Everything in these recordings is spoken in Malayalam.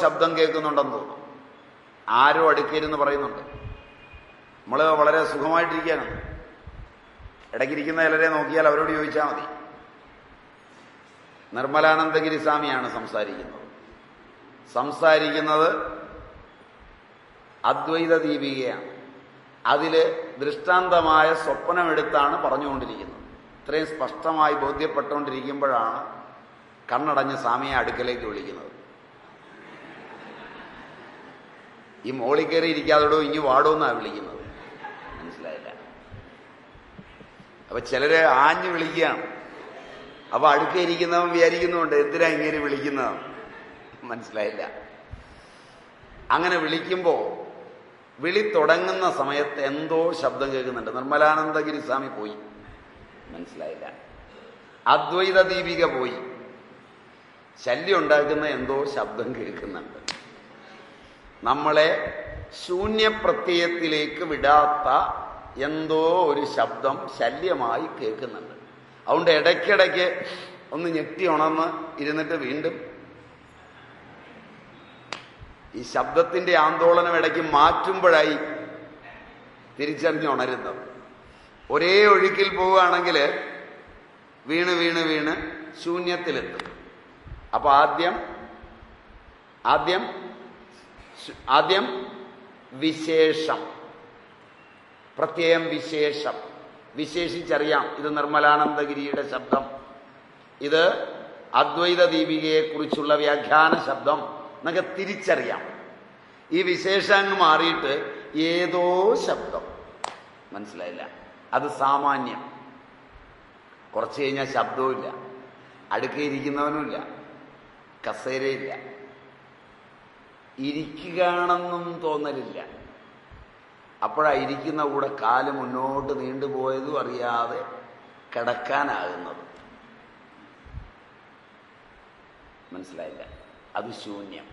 ശബ്ദം കേൾക്കുന്നുണ്ടെന്ന് തോന്നും ആരോ അടുക്കരുന്ന് പറയുന്നുണ്ട്. നമ്മൾ വളരെ സുഖമായിട്ടിരിക്കാനാണ് ഇടയ്ക്കിരിക്കുന്ന ചിലരെ നോക്കിയാൽ അവരോട് ചോദിച്ചാൽ മതി. നിർമ്മലാനന്ദഗിരി സ്വാമിയാണ് സംസാരിക്കുന്നത്. സംസാരിക്കുന്നത് അദ്വൈത ദീപികയാണ്. അതിൽ ദൃഷ്ടാന്തമായ സ്വപ്നമെടുത്താണ് പറഞ്ഞുകൊണ്ടിരിക്കുന്നത്. ഇത്രയും സ്പഷ്ടമായി ബോധ്യപ്പെട്ടുകൊണ്ടിരിക്കുമ്പോഴാണ് കണ്ണടഞ്ഞ് സ്വാമിയെ അടുക്കലേക്ക് വിളിക്കുന്നത്. ഈ മോളിൽ കയറി ഇരിക്കാതോടോ ഇനി വാടോ എന്നാണ് വിളിക്കുന്നത്? മനസ്സിലായില്ല. അപ്പൊ ചിലര് ആഞ്ഞു വിളിക്കുകയാണ് അപ്പൊ അടുക്കിരിക്കുന്നവൻ വിചാരിക്കുന്നുണ്ട് എന്തിനാ ഇങ്ങനെ വിളിക്കുന്നത്? മനസ്സിലായില്ല. അങ്ങനെ വിളിക്കുമ്പോ വിളി തുടങ്ങുന്ന സമയത്ത് എന്തോ ശബ്ദം കേൾക്കുന്നുണ്ട്. നിർമ്മലാനന്ദഗിരി സ്വാമി പോയി. മനസ്സിലായില്ല. അദ്വൈത ദീപിക പോയി. ശല്യം ഉണ്ടാക്കുന്ന എന്തോ ശബ്ദം കേൾക്കുന്നുണ്ട്. നമ്മളെ ശൂന്യപ്രത്യയത്തിലേക്ക് വിടാത്ത എന്തോ ഒരു ശബ്ദം ശല്യമായി കേൾക്കുന്നുണ്ട്. അതുകൊണ്ട് ഇടയ്ക്കിടയ്ക്ക് ഒന്ന് ഞെട്ടി ഉണർന്ന് ഇരുന്നിട്ട് വീണ്ടും ഈ ശബ്ദത്തിന്റെ ആന്തോളനം ഇടയ്ക്ക് മാറ്റുമ്പോഴായി തിരിച്ചറിഞ്ഞ് ഉണരുന്നത്. ഒരേ ഒഴുക്കിൽ പോവുകയാണെങ്കിൽ വീണ് വീണ് വീണ് ശൂന്യത്തിലെത്തും. അപ്പൊ ആദ്യം ആദ്യം ആദ്യം വിശേഷം. പ്രത്യേകം വിശേഷം. വിശേഷിച്ചറിയാം. ഇത് നിർമ്മലാനന്ദഗിരിയുടെ ശബ്ദം. ഇത് അദ്വൈത ദീപികയെക്കുറിച്ചുള്ള വ്യാഖ്യാന ശബ്ദം എന്നൊക്കെ തിരിച്ചറിയാം. ഈ വിശേഷാങ് മാറിയിട്ട് ഏതോ ശബ്ദം. മനസ്സിലായില്ല. അത് സാമാന്യം. കുറച്ച് കഴിഞ്ഞാൽ ശബ്ദവുമില്ല അടുക്കയിരിക്കുന്നവനുമില്ല കസേരയില്ല. ഇരിക്കുകയാണെന്നും തോന്നലില്ല. അപ്പോഴാ ഇരിക്കുന്ന കൂടെ കാൽ മുന്നോട്ട് നീണ്ടുപോയതും അറിയാതെ കിടക്കാനാകുന്നത്. മനസ്സിലായില്ല? അത് ശൂന്യം.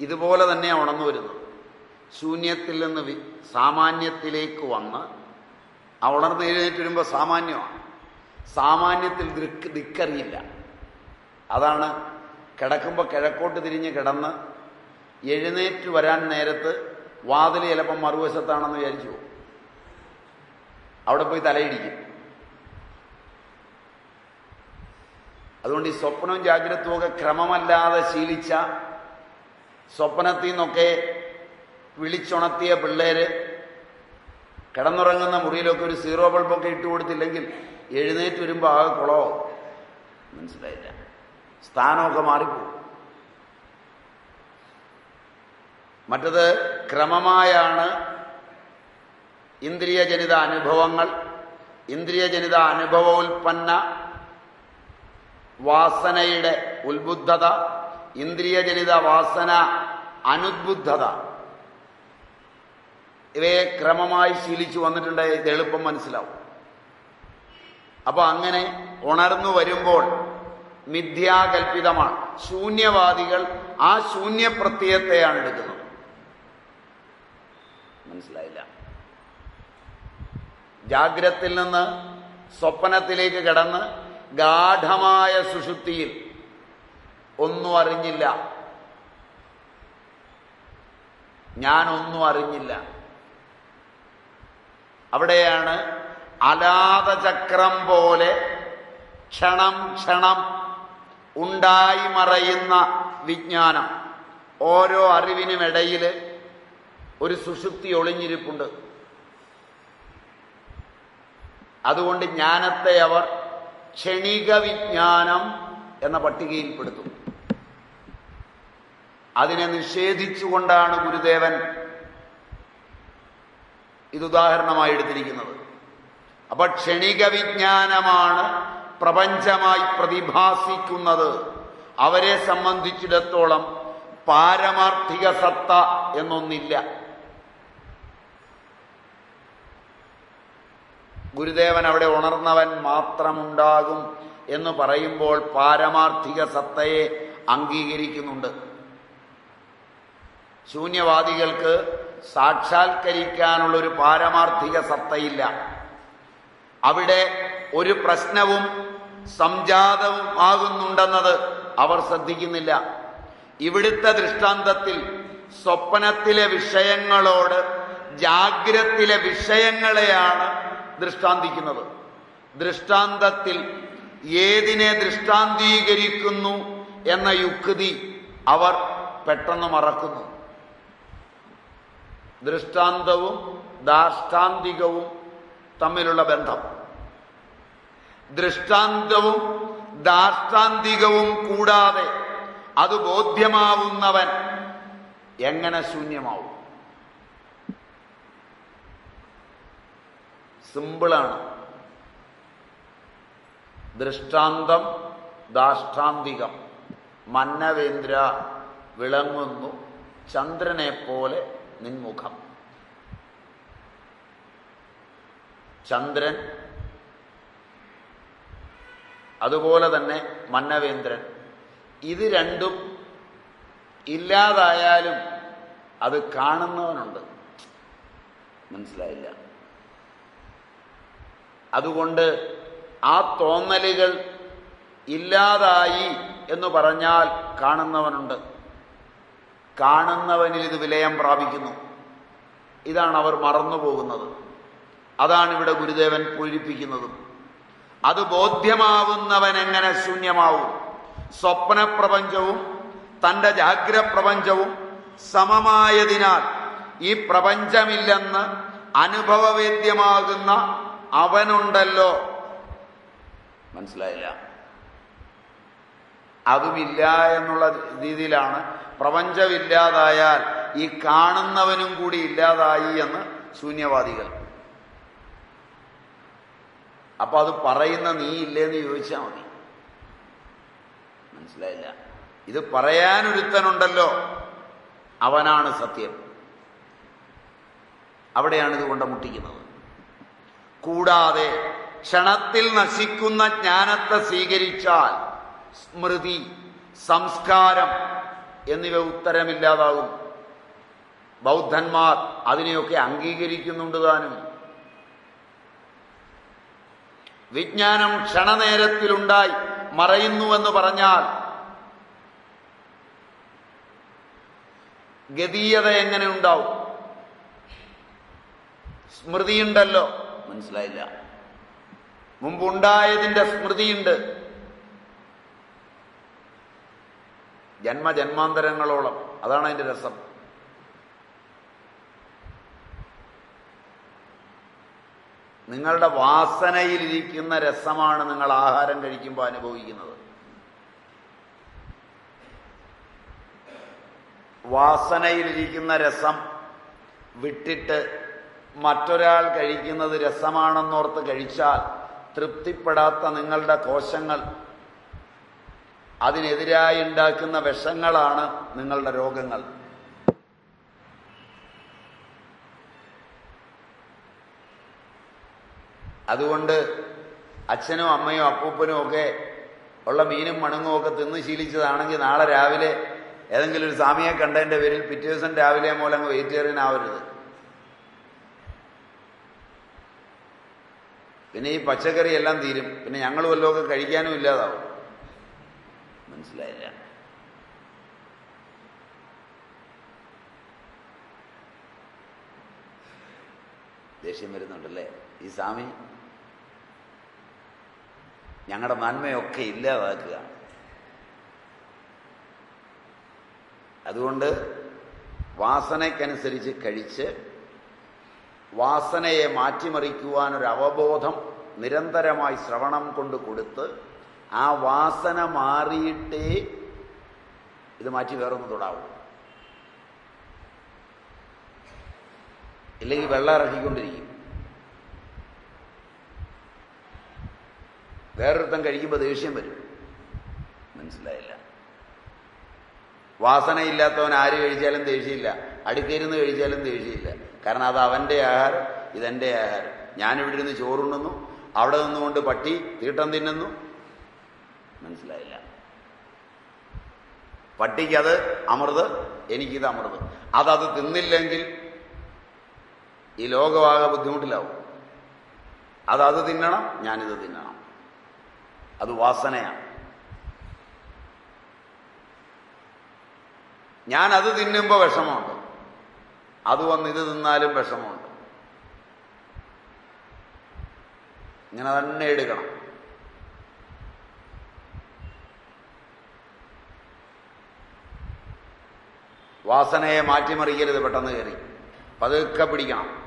ഇതുപോലെ തന്നെയാണ് ഉണർന്നു വരുന്നത് ശൂന്യത്തിൽ നിന്ന് സാമാന്യത്തിലേക്ക് വന്ന് ആ ഉണർന്ന് എഴുന്നേറ്റ് വരുമ്പോൾ സാമാന്യമാണ്. സാമാന്യത്തിൽ ദിക്ക് ദിക്കറിയില്ല. അതാണ് കിടക്കുമ്പോൾ കിഴക്കോട്ട് തിരിഞ്ഞ് കിടന്ന് എഴുന്നേറ്റ് വരാൻ നേരത്ത് വാതിൽ ചിലപ്പം മറുവശത്താണെന്ന് വിചാരിച്ചു അവിടെ പോയി തലയിടിക്കും. അതുകൊണ്ട് ഈ സ്വപ്നവും ജാഗ്രതവും ഒക്കെ ക്രമമല്ലാതെ ശീലിച്ച സ്വപ്നത്തിൽ നിന്നൊക്കെ വിളിച്ചുണർത്തിയ പിള്ളേര് കിടന്നുറങ്ങുന്ന മുറിയിലൊക്കെ ഒരു സീറോ ബൾബൊക്കെ ഇട്ട് കൊടുത്തില്ലെങ്കിൽ എഴുന്നേറ്റ് വരുമ്പോൾ ആകെ കുളമോ മനസ്സിലായില്ല? സ്ഥാനമൊക്കെ മാറിപ്പോകും മറ്റത് ക്രമമായാണ് ഇന്ദ്രിയജനിത അനുഭവങ്ങൾ ഇന്ദ്രിയജനിത അനുഭവോൽപ്പന്ന വാസനയുടെ ഉത്ബുദ്ധത ഇന്ദ്രിയജനിത വാസന അനുദ്ബുദ്ധത. ഇവയെ ക്രമമായി ശീലിച്ചു വന്നിട്ടുണ്ട് ഇത് എളുപ്പം മനസ്സിലാവും. അപ്പൊ അങ്ങനെ ഉണർന്നു വരുമ്പോൾ മിഥ്യാകൽപിതമാണ് ശൂന്യവാദികൾ ആ ശൂന്യപ്രത്യയത്തെയാണ് എടുക്കുന്നത്. മനസ്സിലായില്ല. ജാഗ്രത്തിൽ നിന്ന് സ്വപ്നത്തിലേക്ക് കിടന്ന് ഗാഠമായ സുഷുപ്തിയിൽ ഒന്നും അറിഞ്ഞില്ല. ഞാനൊന്നും അറിഞ്ഞില്ല. അവിടെയാണ് അലാതചക്രം പോലെ ക്ഷണം ക്ഷണം ഉണ്ടായി മറയുന്ന വിജ്ഞാനം. ഓരോ അറിവിനുമിടയിൽ ഒരു സുഷുപ്തി ഒളിഞ്ഞിരിപ്പുണ്ട്. അതുകൊണ്ട് ജ്ഞാനത്തെ അവർ ക്ഷണിക വിജ്ഞാനം എന്ന പട്ടികയിൽപ്പെടുത്തും. അതിനെ നിഷേധിച്ചുകൊണ്ടാണ് ഗുരുദേവൻ ഇതുദാഹരണമായി എടുത്തിരിക്കുന്നത്. അപ്പൊ ക്ഷണിക വിജ്ഞാനമാണ് പ്രപഞ്ചമായി പ്രതിഭാസിക്കുന്നത്. അവരെ സംബന്ധിച്ചിടത്തോളം പാരമാർത്ഥിക സത്ത എന്നൊന്നില്ല. ഗുരുദേവൻ അവിടെ ഉണർന്നവൻ മാത്രമുണ്ടാകും എന്ന് പറയുമ്പോൾ പാരമാർത്ഥിക സത്തയെ അംഗീകരിക്കുന്നുണ്ട്. ശൂന്യവാദികൾക്ക് സാക്ഷാത്കരിക്കാനുള്ളൊരു പാരമാർത്ഥിക സത്തയില്ല. അവിടെ ഒരു പ്രശ്നവും സംജാതവും ആകുന്നുണ്ടെന്നത് അവർ ശ്രദ്ധിക്കുന്നില്ല. ഇവിടുത്തെ ദൃഷ്ടാന്തത്തിൽ സ്വപ്നത്തിലെ വിഷയങ്ങളോട് ജാഗ്രത്തിലെ വിഷയങ്ങളെയാണ് ദൃഷ്ടാന്തിക്കുന്നത്. ദൃഷ്ടാന്തത്തിൽ ഏതിനെ ദൃഷ്ടാന്തീകരിക്കുന്നു എന്ന യുക്തി അവർ പെട്ടെന്ന് മറക്കുന്നു. ദൃഷ്ടാന്തവും ദാഷ്ടാന്തികവും തമ്മിലുള്ള ബന്ധം. ദൃഷ്ടാന്തവും ദാഷ്ടാന്തികവും കൂടാതെ അത് ബോധ്യമാവുന്നവൻ എങ്ങനെ ശൂന്യമാവും? സിമ്പിളാണ്. ദൃഷ്ടാന്തം ദാഷ്ടാന്തികം. മന്നവേന്ദ്ര വിളങ്ങുന്നു ചന്ദ്രനെ പോലെ നിൻമുഖം. ചന്ദ്രൻ അതുപോലെ തന്നെ മന്നവേന്ദ്രൻ. ഇത് രണ്ടും ഇല്ലാതായാലും അത് കാണുന്നവനുണ്ട്. മനസ്സിലായില്ല? അതുകൊണ്ട് ആ തോന്നലുകൾ ഇല്ലാതായി എന്ന് പറഞ്ഞാൽ കാണുന്നവനുണ്ട്. കാണുന്നവനിൽ ഇത് വിലയം പ്രാപിക്കുന്നു. ഇതാണ് അവർ മറന്നുപോകുന്നത് അതാണ് ഇവിടെ ഗുരുദേവൻ പൂരിപ്പിക്കുന്നതും. അത് ബോധ്യമാവുന്നവൻ എങ്ങനെ ശൂന്യമാവും? സ്വപ്നപ്രപഞ്ചവും തന്റെ ജാഗ്രപ്രപഞ്ചവും സമമായതിനാൽ ഈ പ്രപഞ്ചമില്ലെന്ന് അനുഭവവേദ്യമാകുന്ന അവനുണ്ടല്ലോ. മനസ്സിലായില്ല. അതുമില്ല എന്നുള്ള രീതിയിലാണ് പ്രപഞ്ചമില്ലാതായാൽ ഈ കാണുന്നവനും കൂടി ഇല്ലാതായി എന്ന് ശൂന്യവാദികൾ. അപ്പൊ അത് പറയുന്ന നീ ഇല്ലേന്ന് ചോദിച്ചാൽ മതി. മനസ്സിലായില്ല. ഇത് പറയാനൊരുത്തനുണ്ടല്ലോ. അവനാണ് സത്യം. അവിടെയാണ് ഇത് കൊണ്ട് മുട്ടിക്കുന്നത് കൂടാതെ ക്ഷണത്തിൽ നശിക്കുന്ന ജ്ഞാനത്തെ സ്വീകരിച്ചാൽ സ്മൃതി സംസ്കാരം എന്നിവ ഉത്തരമില്ലാതാകും ബൗദ്ധന്മാർ അതിനെയൊക്കെ അംഗീകരിക്കുന്നുണ്ട് താനും. വിജ്ഞാനം ക്ഷണനേരത്തിലുണ്ടായി മറയുന്നുവെന്ന് പറഞ്ഞാൽ ഗതീയത എങ്ങനെ ഉണ്ടാവും? സ്മൃതിയുണ്ടല്ലോ. മനസ്സിലായില്ല. മുമ്പുണ്ടായതിന്റെ സ്മൃതിയുണ്ട്. ജന്മജന്മാന്തരങ്ങളോളം. അതാണ് അതിന്റെ രസം. നിങ്ങളുടെ വാസനയിലിരിക്കുന്ന രസമാണ് നിങ്ങൾ ആഹാരം കഴിക്കുമ്പോൾ അനുഭവിക്കുന്നത്. വാസനയിലിരിക്കുന്ന രസം വിട്ടിട്ട് മറ്റൊരാൾ കഴിക്കുന്നത് രസമാണെന്നോർത്ത് കഴിച്ചാൽ തൃപ്തിപ്പെടാത്ത നിങ്ങളുടെ കോശങ്ങൾ അതിനെതിരായി ഉണ്ടാക്കുന്ന വിഷങ്ങളാണ് നിങ്ങളുടെ രോഗങ്ങൾ. അതുകൊണ്ട് അച്ഛനും അമ്മയും അപ്പൂപ്പനും ഒക്കെ ഉള്ള മീനും മണുങ്ങും ഒക്കെ തിന്ന് ശീലിച്ചതാണെങ്കിൽ നാളെ രാവിലെ ഏതെങ്കിലും ഒരു സ്വാമിയെ കണ്ടതിന്റെ പേരിൽ പിറ്റേ ദിവസം രാവിലെ മൂലം വെജിറ്റേറിയൻ ആവരുത്. പിന്നെ ഈ പച്ചക്കറി എല്ലാം തീരും. പിന്നെ ഞങ്ങൾ വല്ലതൊക്കെ കഴിക്കാനും ഇല്ലാതാവും. മനസ്സിലായില്ല. ദേഷ്യം വരുന്നുണ്ടല്ലേ? ഈ സ്വാമി ഞങ്ങളുടെ നന്മയൊക്കെ ഇല്ലാതാക്കുക. അതുകൊണ്ട് വാസനയ്ക്കനുസരിച്ച് കഴിച്ച് വാസനയെ മാറ്റിമറിക്കുവാനൊരു അവബോധം നിരന്തരമായി ശ്രവണം കൊണ്ട് കൊടുത്ത് ആ വാസന മാറിയിട്ടേ ഇത് മാറ്റി വേറൊന്ന് തൊടാവൂ. ഇല്ലെങ്കിൽ വെള്ളം ഇറക്കിക്കൊണ്ടിരിക്കും വേറൊരുത്തം കഴിക്കുമ്പോൾ ദേഷ്യം വരും. മനസ്സിലായില്ല. വാസനയില്ലാത്തവൻ ആര് കഴിച്ചാലും ദേഷ്യമില്ല. അടുക്കയിരുന്ന് കഴിച്ചാലും ദേഷ്യമില്ല. കാരണം അത് അവന്റെ ആഹാരം ഇതെന്റെ ആഹാരം. ഞാനിവിടെ ഇരുന്ന് ചോറുണ്ണുന്നു അവിടെ നിന്നുകൊണ്ട് പട്ടി തീട്ടം തിന്നുന്നു. മനസ്സിലായില്ല. പട്ടിക്കത് അമൃത് എനിക്കിത് അമൃത്. അതത് തിന്നില്ലെങ്കിൽ ഈ ലോകമാകെ ബുദ്ധിമുട്ടിലാവും. അതത് അത് തിന്നണം ഞാനിത് തിന്നണം. അത് വാസനയാണ്. ഞാൻ അത് തിന്നുമ്പോൾ വിഷമമുണ്ട്. അത് വന്ന് ഇത് തിന്നാലും വിഷമമുണ്ട്. ഇങ്ങനെ തന്നെ എടുക്കണം. വാസനയെ മാറ്റിമറിക്കരുത് പെട്ടെന്ന് കയറി. പതുക്കെ പിടിക്കണം.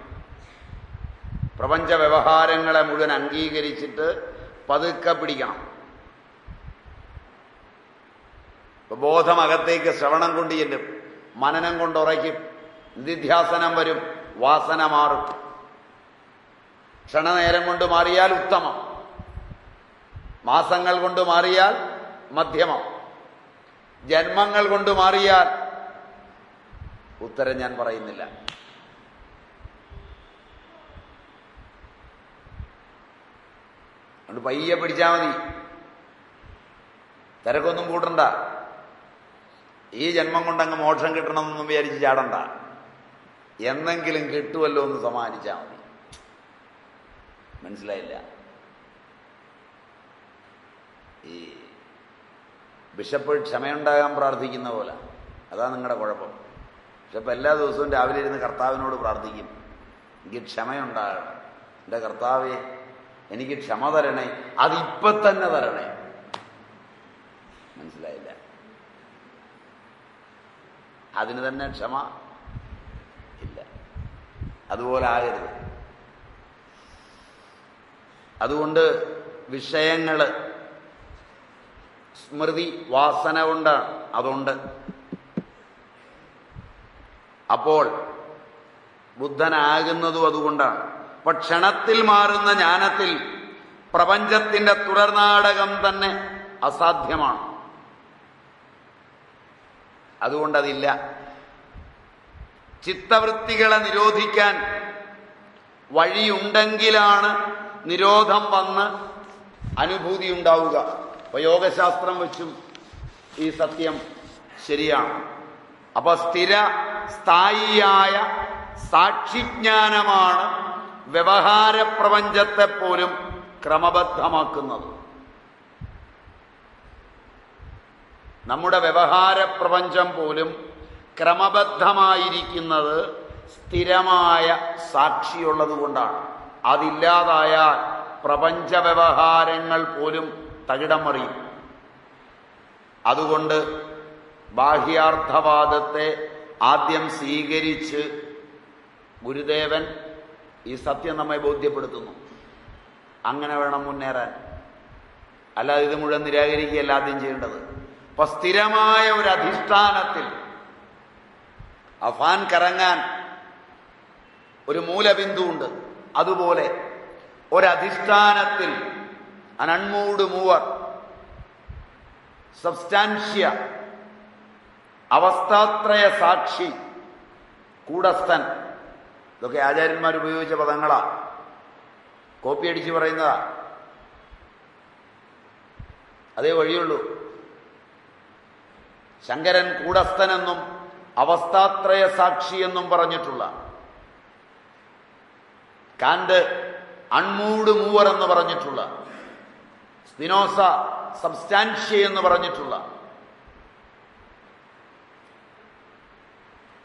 പ്രപഞ്ച വ്യവഹാരങ്ങളെ മുഴുവൻ അംഗീകരിച്ചിട്ട് പതുക്കെ പിടിക്കണം. ബോധം അകത്തേക്ക് ശ്രവണം കൊണ്ട് ചെല്ലും. മനനം കൊണ്ട് ഉറയ്ക്കും. നിധ്യാസനം വരും വാസന മാറും. ക്ഷണനേരം കൊണ്ട് മാറിയാൽ ഉത്തമം. മാസങ്ങൾ കൊണ്ട് മാറിയാൽ മധ്യമം. ജന്മങ്ങൾ കൊണ്ട് മാറിയാൽ ഉത്തരം ഞാൻ പറയുന്നില്ല. അതുകൊണ്ട് പയ്യെ പിടിച്ചാൽ മതി. തിരക്കൊന്നും കൂട്ടണ്ട. ഈ ജന്മം കൊണ്ടങ്ങ് മോക്ഷം കിട്ടണമെന്നൊന്നും വിചാരിച്ച് ചാടണ്ട. എന്നെങ്കിലും കിട്ടുമല്ലോ എന്ന് സമാനിച്ചാൽ മതി. മനസ്സിലായില്ല? ഈ ബിഷപ്പ് ക്ഷമയുണ്ടാകാൻ പ്രാർത്ഥിക്കുന്ന പോലെ. അതാ നിങ്ങളുടെ കുഴപ്പം. ബിഷപ്പ് എല്ലാ ദിവസവും രാവിലെ ഇരുന്ന് കർത്താവിനോട് പ്രാർത്ഥിക്കും. എനിക്ക് ക്ഷമയുണ്ടാകണം. എന്റെ കർത്താവെ എനിക്ക് ക്ഷമ തരണേ. അതിപ്പൊ തന്നെ തരണേ. മനസ്സിലായില്ല? അതിന് തന്നെ ക്ഷമ അതുപോലെ ആകരുത്. അതുകൊണ്ട് വിഷയങ്ങൾ സ്മൃതി വാസന കൊണ്ടാണ് അതുകൊണ്ട് അപ്പോൾ ബുദ്ധനാകുന്നതും അതുകൊണ്ടാണ്. അപ്പൊ ക്ഷണത്തിൽ മാറുന്ന ജ്ഞാനത്തിൽ പ്രപഞ്ചത്തിന്റെ തുടർനാടകം തന്നെ അസാധ്യമാണ്. അതുകൊണ്ടതില്ല. ചിത്തവൃത്തികളെ നിരോധിക്കാൻ വഴിയുണ്ടെങ്കിലാണ് നിരോധം വന്ന് അനുഭൂതി ഉണ്ടാവുക. അപ്പൊ യോഗശാസ്ത്രം വെച്ചും ഈ സത്യം ശരിയാണ്. അപ്പൊ സ്ഥിര സ്ഥായിയായ സാക്ഷിജ്ഞാനമാണ് വ്യവഹാര പ്രപഞ്ചത്തെ പോലും ക്രമബദ്ധമാക്കുന്നത്. നമ്മുടെ വ്യവഹാര പ്രപഞ്ചം പോലും ക്രമബദ്ധമായിരിക്കുന്നത് സ്ഥിരമായ സാക്ഷിയുള്ളത് കൊണ്ടാണ്. അതില്ലാതായാൽ പ്രപഞ്ച വ്യവഹാരങ്ങൾ പോലും തകിടം മറിയും. അതുകൊണ്ട് ബാഹ്യാർത്ഥവാദത്തെ ആദ്യം സ്വീകരിച്ച് ഗുരുദേവൻ ഈ സത്യം നമ്മെ ബോധ്യപ്പെടുത്തുന്നു. അങ്ങനെ വേണം മുന്നേറാൻ. അല്ലാതെ ഇത് മുഴുവൻ നിരാകരിക്കുകയല്ല ആദ്യം ചെയ്യേണ്ടത്. അപ്പൊ സ്ഥിരമായ ഒരു അധിഷ്ഠാനത്തിൽ അഫാൻ കറങ്ങാൻ ഒരു മൂലബിന്ദു ഉണ്ട് അതുപോലെ ഒരധിഷ്ഠാനത്തിൽ അനൺമൂട് മൂവർ സബ്സ്റ്റാൻഷ്യ അവസ്ഥാത്രയ സാക്ഷി കൂടസ്ഥൻ. ഇതൊക്കെ ആചാര്യന്മാർ ഉപയോഗിച്ച പദങ്ങളാ. കോപ്പി അടിച്ച് പറയുന്നതാ. അതേ വഴിയുള്ളൂ. ശങ്കരൻ കൂടസ്ഥനെന്നും അവസ്ഥാത്രയ സാക്ഷി എന്നും പറഞ്ഞിട്ടുള്ള കാന്റ് അൺമൂഡ് മൂവർ എന്ന് പറഞ്ഞിട്ടുള്ള സ്പിനോസ സബ്സ്റ്റാൻഷ്യ എന്ന് പറഞ്ഞിട്ടുള്ള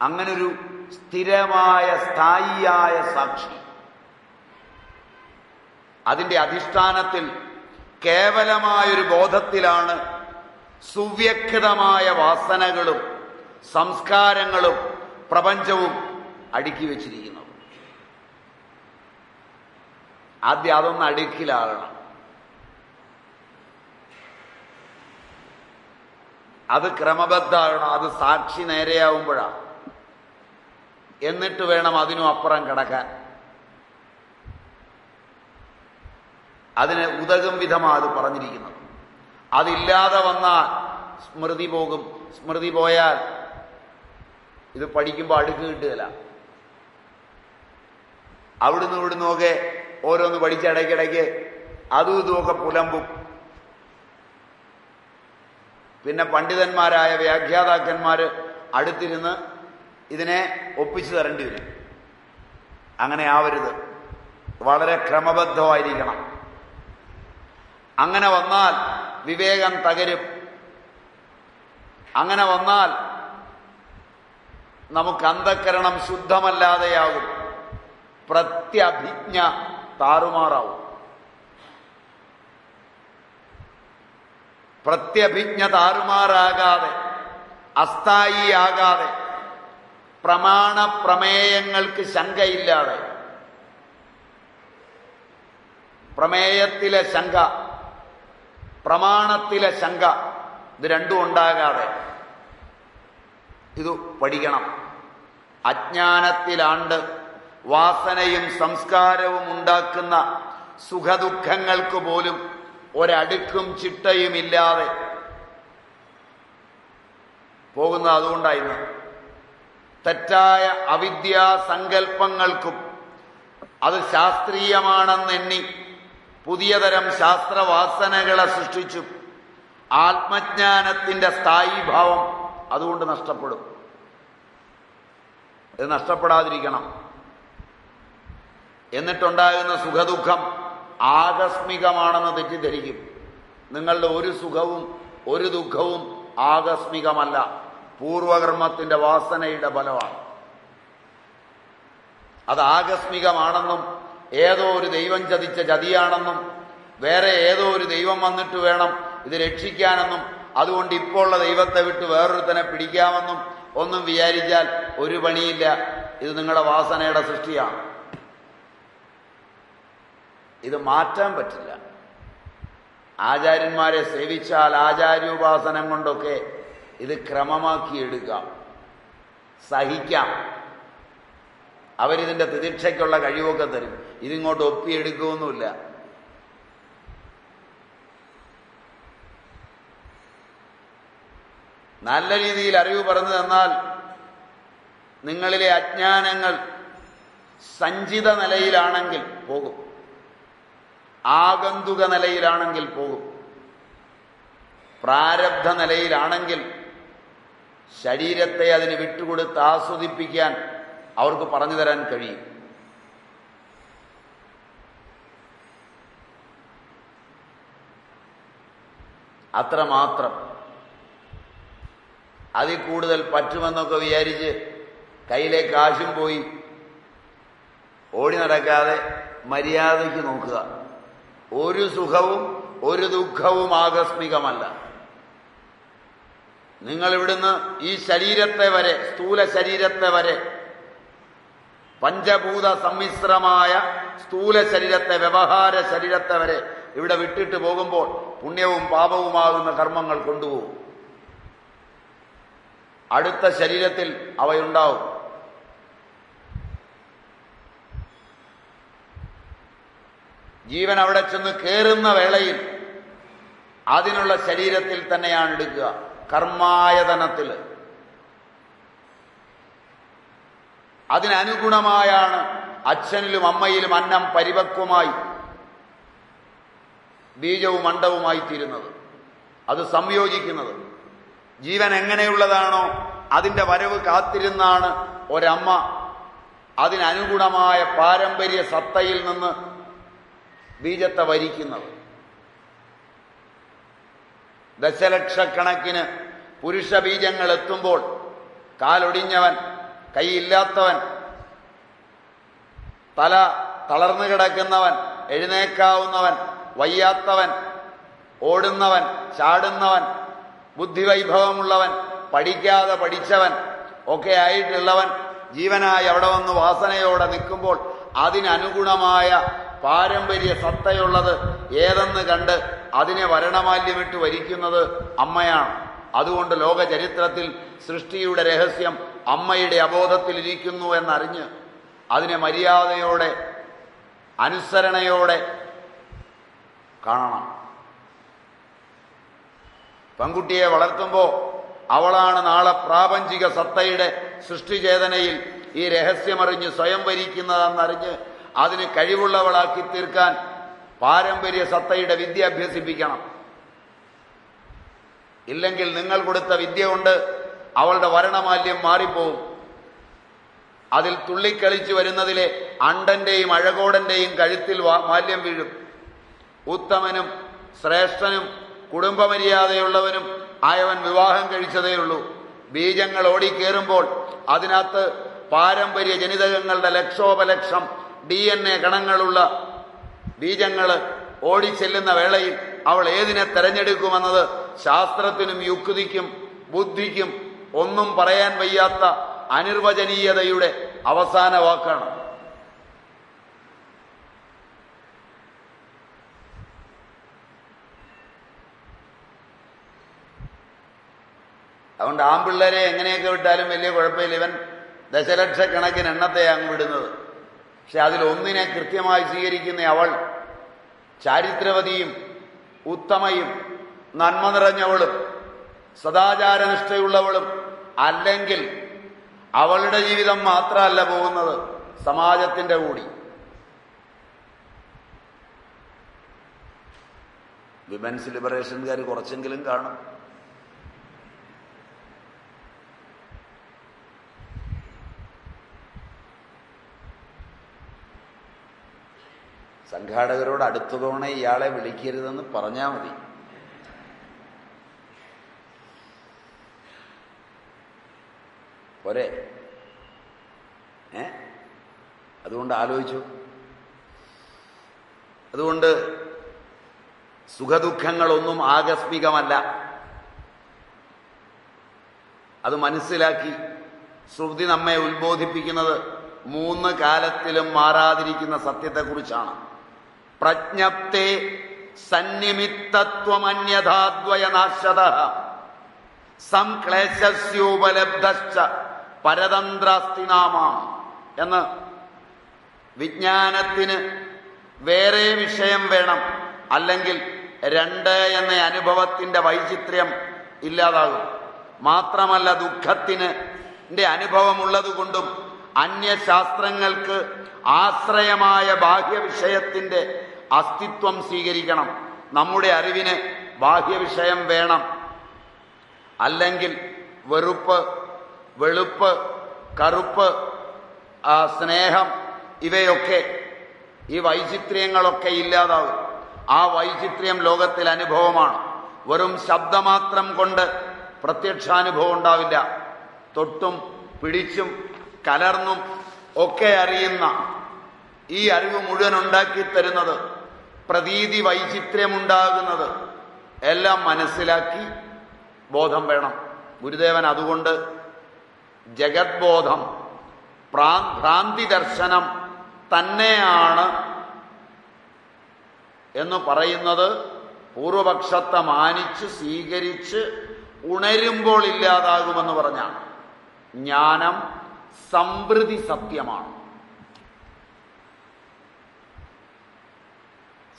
അങ്ങനൊരു സ്ഥിരമായ സ്ഥായിയായ സാക്ഷി. അതിന്റെ അധിഷ്ഠാനത്തിൽ കേവലമായൊരു ബോധത്തിലാണ് സുവ്യക്തമായ വാസനകളും സംസ്കാരങ്ങളും പ്രപഞ്ചവും അടുക്കി വച്ചിരിക്കുന്നത് ആദ്യം അതൊന്ന് അടുക്കിലാകണം. അത് ക്രമബദ്ധാകണം അത് സാക്ഷി നേരെയാവുമ്പോഴാണ് എന്നിട്ട് വേണം അതിനും അപ്പുറം കിടക്കാൻ. അതിന് ഉതകും വിധമാണ് അത് പറഞ്ഞിരിക്കുന്നത്. അതില്ലാതെ വന്നാൽ സ്മൃതി പോകും. സ്മൃതി പോയാൽ ഇത് പഠിക്കുമ്പോൾ അടുക്ക് കിട്ടുകയില്ല. അവിടുന്ന് ഇവിടുന്ന് ഒക്കെ ഓരോന്ന് പഠിച്ച ഇടയ്ക്കിടയ്ക്ക് അതും ഇതുമൊക്കെ പുലമ്പും. പിന്നെ പണ്ഡിതന്മാരായ വ്യാഖ്യാതാക്കന്മാർ അടുത്തിരുന്ന് ഇതിനെ ഒപ്പിച്ചു തരേണ്ടി വരും. അങ്ങനെ ആവരുത്. വളരെ ക്രമബദ്ധമായിരിക്കണം. അങ്ങനെ വന്നാൽ വിവേകം തകരും. അങ്ങനെ വന്നാൽ നമുക്ക് അന്ധക്കരണം ശുദ്ധമല്ലാതെയാകും. പ്രത്യഭിജ്ഞ താറുമാറാവും. പ്രത്യഭിജ്ഞ താറുമാറാകാതെ അസ്ഥായിയാകാതെ പ്രമാണ പ്രമേയങ്ങൾക്ക് ശങ്കയില്ലാതെ പ്രമേയത്തിലെ ശങ്ക പ്രമാണത്തിലെ ശങ്ക ഇത് രണ്ടും ഉണ്ടാകാതെ ഇത് പഠിക്കണം. അജ്ഞാനത്തിലാണ്ട് വാസനയും സംസ്കാരവും ഉണ്ടാക്കുന്ന സുഖദുഃഖങ്ങൾക്ക് പോലും ഒരടുക്കും ചിട്ടയുമില്ലാതെ പോകുന്നത് അതുകൊണ്ടായിരുന്നു. തെറ്റായ അവിദ്യാസങ്കല്പങ്ങൾക്കും അത് ശാസ്ത്രീയമാണെന്നെണ്ണി പുതിയ തരം ശാസ്ത്രവാസനകളെ സൃഷ്ടിച്ചു. ആത്മജ്ഞാനത്തിന്റെ സ്ഥായീഭാവം അതുകൊണ്ട് നഷ്ടപ്പെടും. ഇത് നഷ്ടപ്പെടാതിരിക്കണം. എന്നിട്ടുണ്ടാകുന്ന സുഖദുഃഖം ആകസ്മികമാണെന്ന് തെറ്റിദ്ധരിക്കും. നിങ്ങളുടെ ഒരു സുഖവും ഒരു ദുഃഖവും ആകസ്മികമല്ല. പൂർവകർമ്മത്തിന്റെ വാസനയുടെ ഫലമാണ്. അത് ആകസ്മികമാണെന്നും ഏതോ ഒരു ദൈവം ചതിച്ച ചതിയാണെന്നും വേറെ ഏതോ ഒരു ദൈവം വന്നിട്ട് വേണം ഇത് രക്ഷിക്കാനെന്നും അതുകൊണ്ട് ഇപ്പോൾ ഉള്ള ദൈവത്തെ വിട്ട് വേറൊരുത്തനെ പിടിക്കാമെന്നും ഒന്നും വിചാരിച്ചാൽ ഒരു പണിയില്ല. ഇത് നിങ്ങളുടെ വാസനയുടെ സൃഷ്ടിയാണ്. ഇത് മാറ്റാൻ പറ്റില്ല. ആചാര്യന്മാരെ സേവിച്ചാൽ ആചാര്യോപാസനം കൊണ്ടൊക്കെ ഇത് ക്രമമാക്കി എടുക്കാം. സഹിക്കാം. അവരിതിന്റെ തിദീക്ഷയ്ക്കുള്ള കഴിവൊക്കെ തരും. ഇതിങ്ങോട്ട് ഒപ്പിയെടുക്കുമൊന്നുമില്ല നല്ല രീതിയിൽ അറിവ് പറഞ്ഞു തന്നാൽ നിങ്ങളിലെ അജ്ഞാനങ്ങൾ സഞ്ചിത നിലയിലാണെങ്കിൽ പോകും. ആഗന്തുക നിലയിലാണെങ്കിൽ പോകും. പ്രാരബ്ധ നിലയിലാണെങ്കിൽ ശരീരത്തെ അതിന് വിട്ടുകൊടുത്ത് ആസ്വദിപ്പിക്കാൻ അവർക്ക് പറഞ്ഞു തരാൻ കഴിയും. അത്രമാത്രം. അതിൽ കൂടുതൽ പറ്റുമെന്നൊക്കെ വിചാരിച്ച് കയ്യിലെ കാശും പോയി ഓടി നടക്കാതെ മര്യാദയ്ക്ക് നോക്കുക. ഒരു സുഖവും ഒരു ദുഃഖവും ആകസ്മികമല്ല. നിങ്ങൾ ഇവിടുന്ന് ഈ ശരീരത്തെ വരെ സ്ഥൂല ശരീരത്തെ വരെ പഞ്ചഭൂത സമ്മിശ്രമായ സ്ഥൂല ശരീരത്തെ വ്യവഹാര ശരീരത്തെ വരെ ഇവിടെ വിട്ടിട്ട് പോകുമ്പോൾ പുണ്യവും പാപവുമാകുന്ന കർമ്മങ്ങൾ കൊണ്ടുപോകും. അടുത്ത ശരീരത്തിൽ അവയുണ്ടാവും. ജീവൻ അവിടെ ചെന്ന് കയറുന്ന വേളയിൽ അതിനുള്ള ശരീരത്തിൽ തന്നെയാണ് എടുക്കുക. കർമായതനത്തിൽ. അതിനനുഗുണമായാണ് അച്ഛനിലും അമ്മയിലും അന്നം പരിപക്വമായി ബീജവും അണ്ടവുമായി തീരുന്നത് അത് സംയോജിക്കുന്നത്. ജീവൻ എങ്ങനെയുള്ളതാണോ അതിന്റെ വരവ് കാത്തിരുന്നാണ് ഒരമ്മ. അതിനനുഗുണമായ പാരമ്പര്യ സത്തയിൽ നിന്ന് ബീജത്തെ വരിക്കുന്നത്. ദശലക്ഷക്കണക്കിന് പുരുഷ ബീജങ്ങൾ എത്തുമ്പോൾ കാലൊടിഞ്ഞവൻ കൈയില്ലാത്തവൻ തല തളർന്നു കിടക്കുന്നവൻ എഴുന്നേക്കാവുന്നവൻ വയ്യാത്തവൻ ഓടുന്നവൻ ചാടുന്നവൻ ബുദ്ധിവൈഭവമുള്ളവൻ പഠിക്കാതെ പഠിച്ചവൻ ഒക്കെ ആയിട്ടുള്ളവൻ ജീവനായി അവിടെ വന്ന് വാസനയോടെ നിൽക്കുമ്പോൾ അതിനനുഗുണമായ പാരമ്പര്യ സത്തയുള്ളത് ഏതെന്ന് കണ്ട് അതിനെ വരണമാല്യമിട്ട് വരിക്കുന്നത് അമ്മയാണ്. അതുകൊണ്ട് ലോക ചരിത്രത്തിൽ സൃഷ്ടിയുടെ രഹസ്യം അമ്മയുടെ അബോധത്തിലിരിക്കുന്നു എന്നറിഞ്ഞ് അതിനെ മര്യാദയോടെ അനുസരണയോടെ കാണണം. പെൺകുട്ടിയെ വളർത്തുമ്പോൾ അവളാണ് നാളെ പ്രാപഞ്ചിക സത്തയുടെ സൃഷ്ടിചേതനയിൽ ഈ രഹസ്യമറിഞ്ഞ് സ്വയം ഭരിക്കുന്നതെന്നറിഞ്ഞ് അതിന് കഴിവുള്ളവളാക്കി തീർക്കാൻ പാരമ്പര്യ സത്തയുടെ വിദ്യ അഭ്യസിപ്പിക്കണം. ഇല്ലെങ്കിൽ നിങ്ങൾ കൊടുത്ത വിദ്യ കൊണ്ട് അവളുടെ വരണമാല്യം മാറിപ്പോവും. അതിൽ തുള്ളിക്കളിച്ചു വരുന്നതിലെ അണ്ടന്റെയും അഴകോടന്റെയും കഴുത്തിൽ മാല്യം വീഴും. ഉത്തമനും ശ്രേഷ്ഠനും കുടുംബമര്യാദയുള്ളവനും ആയവൻ വിവാഹം കഴിച്ചതേയുള്ളൂ ബീജങ്ങൾ ഓടിക്കേറുമ്പോൾ അതിനകത്ത് പാരമ്പര്യ ജനിതകങ്ങളുടെ ലക്ഷോപലക്ഷം ഡി എൻ എ ഗണങ്ങളുള്ള ബീജങ്ങൾ ഓടിച്ചെല്ലുന്ന വേളയിൽ അവൾ ഏതിനെ തെരഞ്ഞെടുക്കുമെന്നത് ശാസ്ത്രത്തിനും യുക്തിക്കും ബുദ്ധിക്കും ഒന്നും പറയാൻ വയ്യാത്ത അനിർവചനീയതയുടെ അവസാന വാക്കാണ്. അതുകൊണ്ട് ആൺപിള്ളേരെ എങ്ങനെയൊക്കെ വിട്ടാലും വലിയ കുഴപ്പമില്ല. ഇവൻ ദശലക്ഷക്കണക്കിന് എണ്ണത്തെ അങ്ങ് വിടുന്നത്. പക്ഷെ അതിലൊന്നിനെ കൃത്യമായി സ്വീകരിക്കുന്ന അവൾ ചാരിത്രവതിയും ഉത്തമയും നന്മ നിറഞ്ഞവളും സദാചാരനിഷ്ഠയുള്ളവളും അല്ലെങ്കിൽ അവളുടെ ജീവിതം മാത്രമല്ല പോകുന്നത് സമാജത്തിന്റെ കൂടി. വിമൻസ് ലിബറേഷൻകാർ കുറച്ചെങ്കിലും കാണും. സംഘാടകരോട് അടുത്ത തവണ ഇയാളെ വിളിക്കരുതെന്ന് പറഞ്ഞാൽ മതി. പോരെ. ഏ? അതുകൊണ്ട് ആലോചിച്ചു. അതുകൊണ്ട് സുഖദുഃഖങ്ങളൊന്നും ആകസ്മികമല്ല. അത് മനസ്സിലാക്കി ശ്രുതി നമ്മെ ഉത്ബോധിപ്പിക്കുന്നത് മൂന്ന് കാലത്തിലും മാറാതിരിക്കുന്ന സത്യത്തെക്കുറിച്ചാണ്. പ്രജ്ഞപ്തേ സന്നിമിത്തത്വമന്യഥാദ്വയനാശത. സംക്ലേശസ്യോപലബ്ധശ്ച പരതന്ത്രാസ്തിനാമ എന്ന് വിജ്ഞാനത്തിന് വേറെ വിഷയം വേണം. അല്ലെങ്കിൽ രണ്ട് എന്ന അനുഭവത്തിന്റെ വൈചിത്ര്യം ഇല്ലാതാകും. മാത്രമല്ല ദുഃഖത്തിന് അനുഭവമുള്ളതുകൊണ്ടും അന്യശാസ്ത്രങ്ങൾക്ക് ആശ്രയമായ ബാഹ്യവിഷയത്തിന്റെ അസ്തിത്വം സ്വീകരിക്കണം. നമ്മുടെ അറിവിന് ബാഹ്യവിഷയം വേണം. അല്ലെങ്കിൽ വെറുപ്പ് വെളുപ്പ് കറുപ്പ് സ്നേഹം ഇവയൊക്കെ ഈ വൈചിത്ര്യങ്ങളൊക്കെ ഇല്ലാതാവും. ആ വൈചിത്ര്യം ലോകത്തിൽ അനുഭവമാണ്. വെറും ശബ്ദമാത്രം കൊണ്ട് പ്രത്യക്ഷാനുഭവം ഉണ്ടാവില്ല. തൊട്ടും പിടിച്ചും കലർന്നും ഒക്കെ അറിയുന്ന ഈ അറിവ് മുഴുവൻ ഉണ്ടാക്കി തരുന്നത് പ്രതീതി വൈചിത്ര്യമുണ്ടാകുന്നത് എല്ലാം മനസ്സിലാക്കി ബോധം വേണം. ഗുരുദേവൻ അതുകൊണ്ട് ജഗത്ബോധം ഭ്രാന്തി ദർശനം തന്നെയാണ് എന്ന് പറയുന്നത് പൂർവപക്ഷത്തെ മാനിച്ച് സ്വീകരിച്ച് ഉണരുമ്പോൾ ഇല്ലാതാകുമെന്ന് പറഞ്ഞാണ്. ജ്ഞാനം സംവൃതി സത്യമാണ്.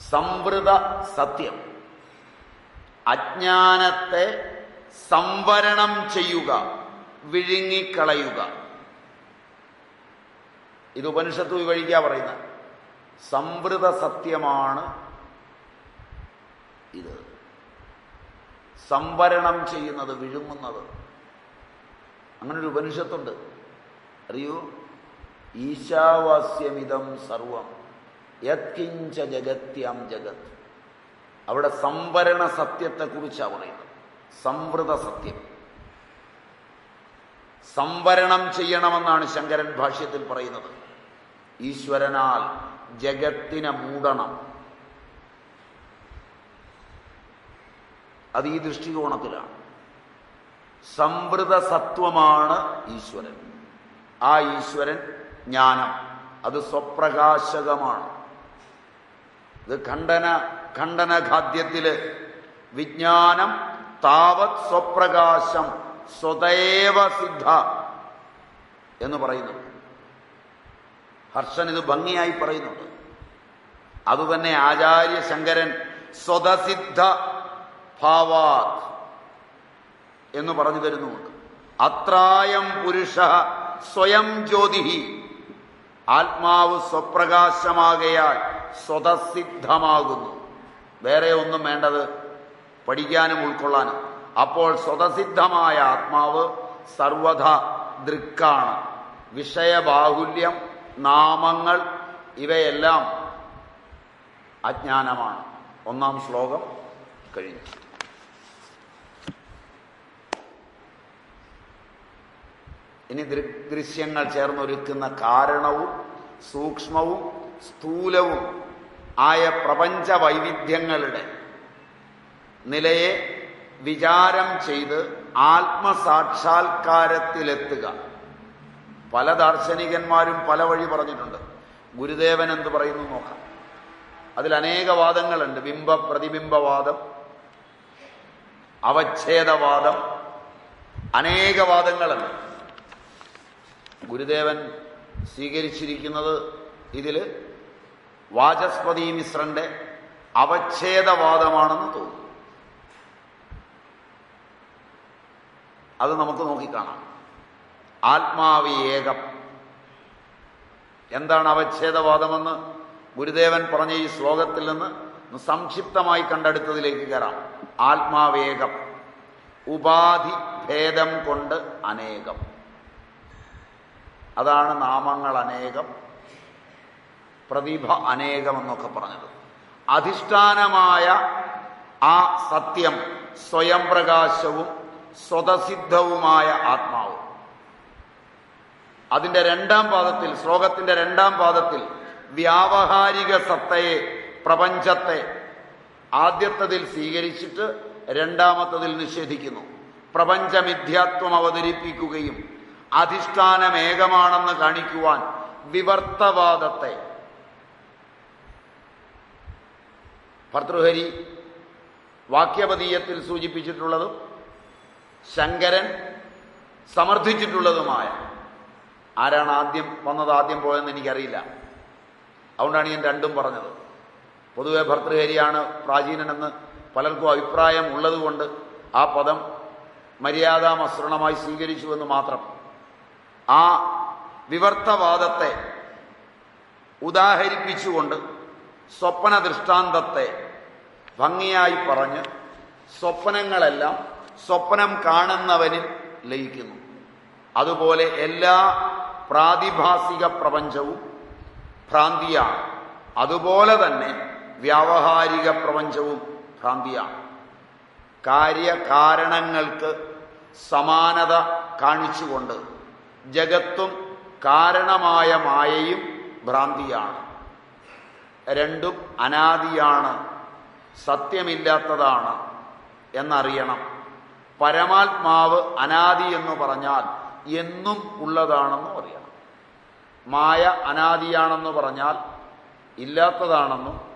സംവൃത സത്യം. അജ്ഞാനത്തെ സംവരണം ചെയ്യുക വിഴുങ്ങിക്കളയുക. ഇത് ഉപനിഷത്ത് വിവഴിക്കുക പറയുന്നത്. സംവൃത സത്യമാണ് ഇത്. സംവരണം ചെയ്യുന്നത് വിഴുങ്ങുന്നത്. അങ്ങനൊരു ഉപനിഷത്തുണ്ട്. അറിയൂ? ഈശാവാസ്യമിതം സർവം. യത്കിഞ്ച ജഗത്യാം ജഗത്. അവിടെ സംവരണ സത്യത്തെക്കുറിച്ചാണ് പറയുന്നത്. സംവൃത സത്യം. സംവരണം ചെയ്യണമെന്നാണ് ശങ്കരൻ ഭാഷ്യത്തിൽ പറയുന്നത്. ഈശ്വരനാൽ ജഗത്തിനെ മൂടണം. അത് ഈ ദൃഷ്ടികോണത്തിലാണ്. സംവൃത സത്വമാണ് ഈശ്വരൻ. ആ ഈശ്വരൻ ജ്ഞാനം. അത് സ്വപ്രകാശകമാണ്. ഇത് ഖണ്ഡന ഖണ്ഡനഖാദ്യത്തിൽ വിജ്ഞാനം താവത് സ്വപ്രകാശം സ്വതേവ സിദ്ധ എന്ന് പറയുന്നു. ഹർഷൻ ഇത് ഭംഗിയായി പറയുന്നുണ്ട്. അതുതന്നെ ആചാര്യ ശങ്കരൻ സ്വതസിദ്ധ ഭാവാത് എന്ന് പറഞ്ഞു തരുന്നുമുണ്ട്. അത്രായം പുരുഷ സ്വയം ജ്യോതിഹി. ആത്മാവ് സ്വപ്രകാശമാകയാൽ സ്വതസിദ്ധമാകുന്നു. വേറെ ഒന്നും വേണ്ടത് പഠിക്കാനും ഉൾക്കൊള്ളാനും. അപ്പോൾ സ്വതസിദ്ധമായ ആത്മാവ് സർവഥ ദൃക്കാണ്. വിഷയബാഹുല്യം നാമങ്ങൾ ഇവയെല്ലാം അജ്ഞാനമാണ്. ഒന്നാം ശ്ലോകം കഴിഞ്ഞു. ഇനി ദൃശ്യങ്ങൾ ചേർന്നൊരുക്കുന്ന കാരണവും സൂക്ഷ്മവും സ്ഥൂലവും ആയ പ്രപഞ്ച വൈവിധ്യങ്ങളുടെ നിലയെ വിചാരം ചെയ്ത് ആത്മസാക്ഷാത്കാരത്തിലെത്തുക. പല ദാർശനികന്മാരും പല വഴി പറഞ്ഞിട്ടുണ്ട്. ഗുരുദേവൻ എന്ത് പറയുന്നു നോക്കാം. അതിൽ അനേക വാദങ്ങളുണ്ട്. ബിംബ പ്രതിബിംബവാദം അവച്ഛേദവാദം അനേക വാദങ്ങളുണ്ട്. ഗുരുദേവൻ സ്വീകരിച്ചിരിക്കുന്നത് ഇതിൽ വാചസ്പതി മിശ്രന്റെ അവച്ഛേദവാദമാണെന്ന് തോന്നുന്നു. അത് നമുക്ക് നോക്കിക്കാണാം. ആത്മാവ് ഏകം. എന്താണ് അവച്ഛേദവാദമെന്ന് ഗുരുദേവൻ പറഞ്ഞ ഈ ശ്ലോകത്തിൽ നിന്ന് സംക്ഷിപ്തമായി കണ്ടെടുത്തതിലേക്ക് കയറാം. ആത്മാവേകം ഉപാധി ഭേദം കൊണ്ട് അനേകം. അതാണ് നാമങ്ങൾ അനേകം. പ്രതിഭ അനേകം എന്നൊക്കെ പറഞ്ഞത്. അധിഷ്ഠാനമായ ആ സത്യം സ്വയം പ്രകാശവും സ്വതസിദ്ധവുമായ ആത്മാവ്. അതിന്റെ രണ്ടാം പാദത്തിൽ ശ്ലോകത്തിന്റെ രണ്ടാം പാദത്തിൽ വ്യാവഹാരിക സത്തയെ പ്രപഞ്ചത്തെ ആദ്യത്തതിൽ സ്വീകരിച്ചിട്ട് രണ്ടാമത്തതിൽ നിഷേധിക്കുന്നു. പ്രപഞ്ചമിഥ്യാത്വം അവതരിപ്പിക്കുകയും അധിഷ്ഠാനമേകമാണെന്ന് കാണിക്കുവാൻ വിവർത്തവാദത്തെ ഭർതൃഹരി വാക്യപതീയത്തിൽ സൂചിപ്പിച്ചിട്ടുള്ളതും ശങ്കരൻ സമർത്ഥിച്ചിട്ടുള്ളതുമായ ആരാണ് ആദ്യം വന്നത് ആദ്യം പോയെന്ന് എനിക്കറിയില്ല. അതുകൊണ്ടാണ് ഞാൻ രണ്ടും പറഞ്ഞത്. പൊതുവെ ഭർത്തൃഹരിയാണ് പ്രാചീനനെന്ന് പലർക്കും അഭിപ്രായം ഉള്ളതുകൊണ്ട് ആ പദം മര്യാദാമസൃണമായി സ്വീകരിച്ചുവെന്ന് മാത്രം. ആ വിവർത്തവാദത്തെ ഉദാഹരിപ്പിച്ചുകൊണ്ട് സ്വപ്ന ദൃഷ്ടാന്തത്തെ ഭംഗിയായി പറഞ്ഞ് സ്വപ്നങ്ങളെല്ലാം സ്വപ്നം കാണുന്നവനിൽ ലയിക്കുന്നു. അതുപോലെ എല്ലാ പ്രാതിഭാസിക പ്രപഞ്ചവും ഭ്രാന്തിയാണ്. അതുപോലെ തന്നെ വ്യാവഹാരിക പ്രപഞ്ചവും ഭ്രാന്തിയാണ്. കാര്യകാരണങ്ങൾക്ക് സമാനത കാണിച്ചുകൊണ്ട് ജഗത്തും കാരണമായ മായയും ഭ്രാന്തിയാണ്. രണ്ടും അനാദിയാണ്. സത്യമില്ലാത്തതാണ് എന്നറിയണം. പരമാത്മാവ് അനാദി എന്ന് പറഞ്ഞാൽ എന്നും ഉള്ളതാണെന്നും അറിയണം. മായ അനാദിയാണെന്ന് പറഞ്ഞാൽ ഇല്ലാത്തതാണെന്നും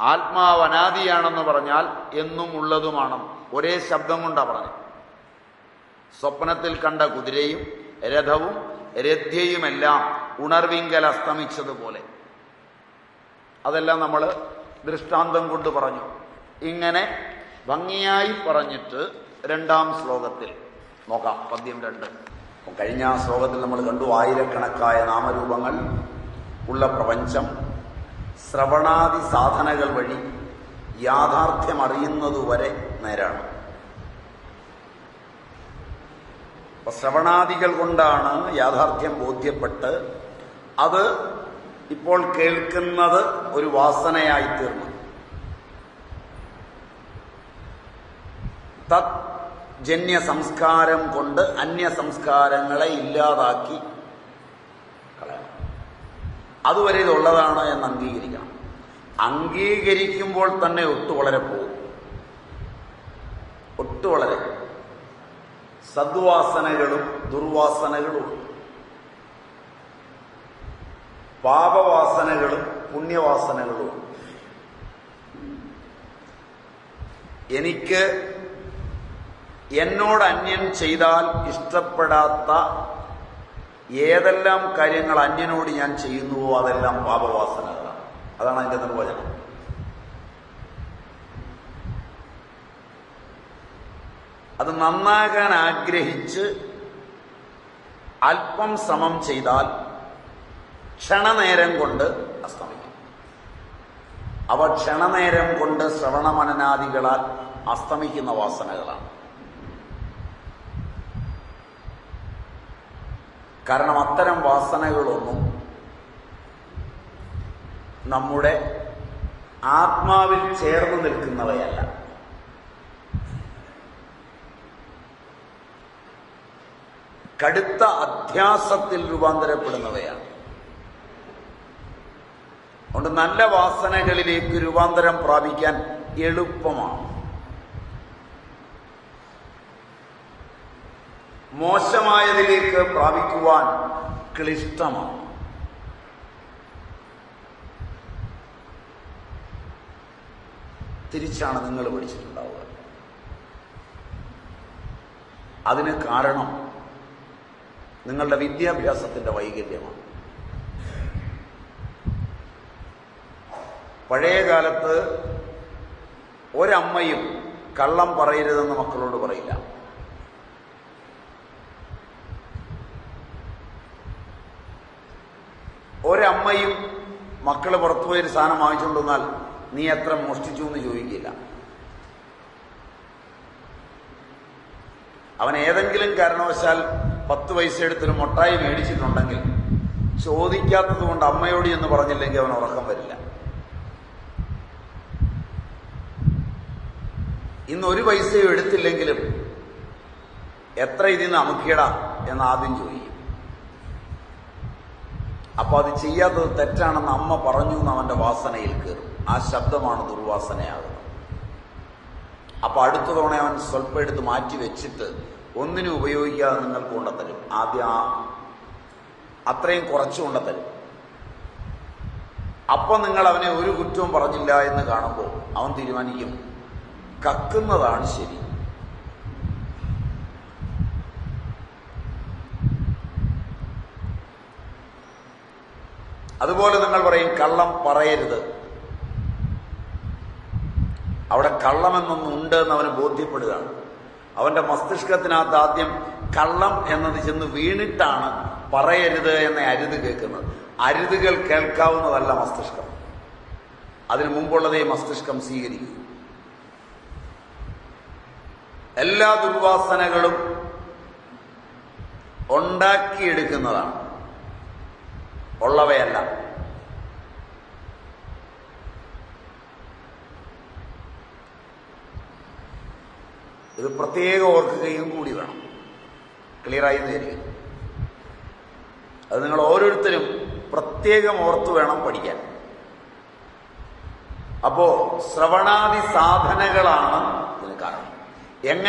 ആത്മാവ് അനാദിയാണെന്ന് പറഞ്ഞാൽ എന്നും ഉള്ളതുമാണെന്നും ഒരേ ശബ്ദം കൊണ്ടാണ് പറഞ്ഞത്. സ്വപ്നത്തിൽ കണ്ട കുതിരയും രഥവും രഥ്യയുമെല്ലാം ഉണർവിങ്കൽ അസ്തമിച്ചതുപോലെ. അതെല്ലാം നമ്മൾ ദൃഷ്ടാന്തം കൊണ്ട് പറഞ്ഞു. ഇങ്ങനെ ഭംഗിയായി പറഞ്ഞിട്ട് രണ്ടാം ശ്ലോകത്തിൽ നോക്കാം. പദ്യം രണ്ട്. കഴിഞ്ഞ ശ്ലോകത്തിൽ നമ്മൾ കണ്ടു ആയിരക്കണക്കായ നാമരൂപങ്ങൾ ഉള്ള പ്രപഞ്ചം ശ്രവണാദി സാധനകൾ വഴി യാഥാർത്ഥ്യം അറിയുന്നതുവരെ നേരാണ് ശ്രവണാദികൾ കൊണ്ടാണ് യാഥാർത്ഥ്യം ബോധ്യപ്പെട്ട് അത് ഇപ്പോൾ കേൾക്കുന്നത് ഒരു വാസനയായി തീർന്നു തത് ജന്യ സംസ്കാരം കൊണ്ട് അന്യ സംസ്കാരങ്ങളെ ഇല്ലാതാക്കി കളയണം. അതുവരെ ഇതുള്ളതാണ് എന്ന് അംഗീകരിക്കണം. അംഗീകരിക്കുമ്പോൾ തന്നെ ഒട്ടു വളരെ പോകും. ഒട്ടു വളരെ. സദ്വാസനകളും ദുർവാസനകളും പാപവാസനകളും പുണ്യവാസനകളും. എനിക്ക് എന്നോട് അന്യൻ ചെയ്താൽ ഇഷ്ടപ്പെടാത്ത ഏതെല്ലാം കാര്യങ്ങൾ അന്യനോട് ഞാൻ ചെയ്യുന്നുവോ അതെല്ലാം പാപവാസനകളാണ് അതാണ് അതിന്റെ നിർവചനം അത് നന്നാകാൻ ആഗ്രഹിച്ച് അല്പം ശ്രമം ചെയ്താൽ ക്ഷണനേരം കൊണ്ട് അസ്തമിക്കും. അവ ക്ഷണനേരം കൊണ്ട് ശ്രവണമനനാദികളാൽ അസ്തമിക്കുന്ന വാസനകളാണ്. കാരണം അത്തരം വാസനകളൊന്നും നമ്മുടെ ആത്മാവിൽ ചേർന്ന് നിൽക്കുന്നവയല്ല. കടുത്ത അധ്യാസത്തിൽ രൂപാന്തരപ്പെടുന്നവയാണ്. അതുകൊണ്ട് നല്ല വാസനകളിലേക്ക് രൂപാന്തരം പ്രാപിക്കാൻ എളുപ്പമാണ്. മോശമായതിലേക്ക് പ്രാപിക്കുവാൻ ക്ലിഷ്ടമാണ്. തിരിച്ചാണ് നിങ്ങൾ പഠിച്ചിട്ടുണ്ടാവുക. അതിന് കാരണം നിങ്ങളുടെ വിദ്യാഭ്യാസത്തിന്റെ വൈകല്യമാണ്. പഴയ കാലത്ത് ഒരമ്മയും കള്ളം പറയരുതെന്ന് മക്കളോട് പറയില്ല. ഒരമ്മയും മക്കൾ പുറത്തുപോയൊരു സാധനം വാങ്ങിച്ചുകൊണ്ടുവന്നാൽ നീ എത്ര മോഷ്ടിച്ചു എന്ന് ചോദിക്കില്ല. അവൻ ഏതെങ്കിലും കാരണവശാൽ പത്ത് പൈസ എടുത്തൊരു മൊട്ടായി മേടിച്ചിട്ടുണ്ടെങ്കിൽ ചോദിക്കാത്തത് കൊണ്ട് അമ്മയോട് എന്ന് പറഞ്ഞില്ലെങ്കിൽ അവൻ ഉറക്കം വരില്ല. ഇന്ന് ഒരു പൈസയും എടുത്തില്ലെങ്കിലും എത്ര ഇതിൽ നിന്ന് അമുക്കിയടാ എന്ന് ആദ്യം ചോദിക്കും. അപ്പൊ അത് ചെയ്യാത്തത് തെറ്റാണെന്ന് അമ്മ പറഞ്ഞു എന്ന് അവന്റെ വാസനയിൽ കയറും. ആ ശബ്ദമാണ് ദുർവാസനയാകുന്നത്. അപ്പൊ അടുത്ത തവണ അവൻ സ്വല്പം എടുത്ത് മാറ്റി വെച്ചിട്ട് ഒന്നിനും ഉപയോഗിക്കാതെ നിങ്ങൾക്ക് കൊണ്ടത്തരും. ആദ്യം ആ അത്രയും കുറച്ചു കൊണ്ടത്തരും. അപ്പൊ നിങ്ങൾ അവനെ ഒരു കുറ്റവും പറഞ്ഞില്ല എന്ന് കാണുമ്പോൾ അവൻ തീരുമാനിക്കും കക്കുന്നതാണ് ശരി. അതുപോലെ നിങ്ങൾ പറയും കള്ളം പറയരുത്. അവിടെ കള്ളമെന്നൊന്നുണ്ട് എന്ന് അവന് ബോധ്യപ്പെടുകയാണ്. അവന്റെ മസ്തിഷ്കത്തിനകത്ത് ആദ്യം കള്ളം എന്നത് ചെന്ന് വീണിട്ടാണ് പറയരുത് എന്ന അരുത് കേൾക്കുന്നത്. അരുതുകൾ കേൾക്കാവുന്നതല്ല മസ്തിഷ്കം. അതിനു മുമ്പുള്ളതേ മസ്തിഷ്കം സ്വീകരിക്കൂ. എല്ലാ ദുർവാസനകളും ഉണ്ടാക്കിയെടുക്കുന്നതാണ്. ഉള്ളവയല്ല. ഇത് പ്രത്യേകം ഓർക്കുകയും കൂടി വേണം. ക്ലിയറായി തരിക അത് നിങ്ങൾ ഓരോരുത്തരും പ്രത്യേകം ഓർത്തു വേണം പഠിക്കാൻ. അപ്പോ ശ്രവണാദി സാധനകളാണ് ഇതിന് കാരണം. എങ്ങനെ